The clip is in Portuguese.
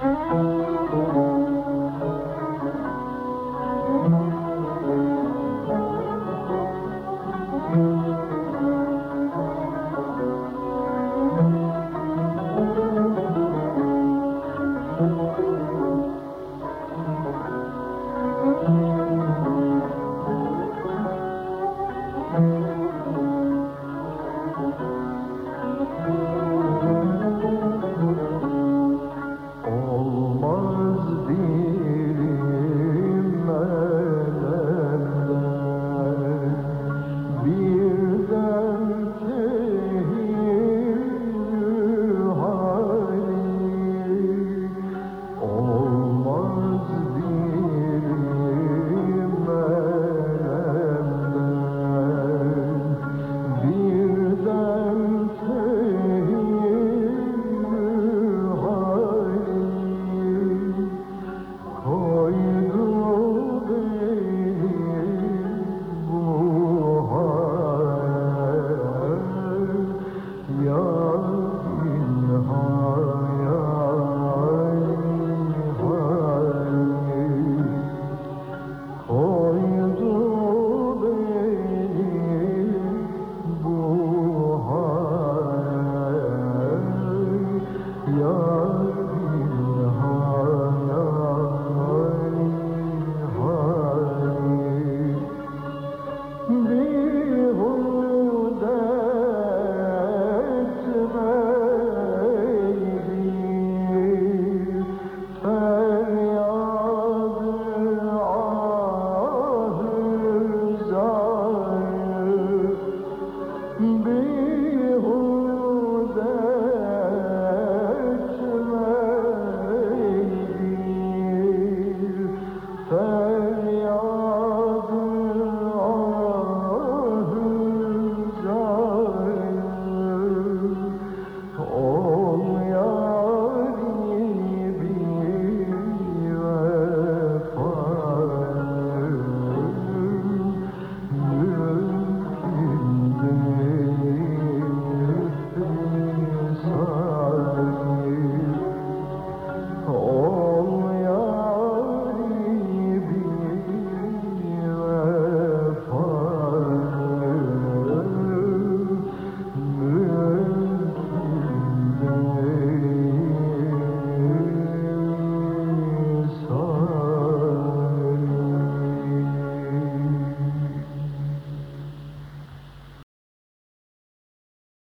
Música Oh.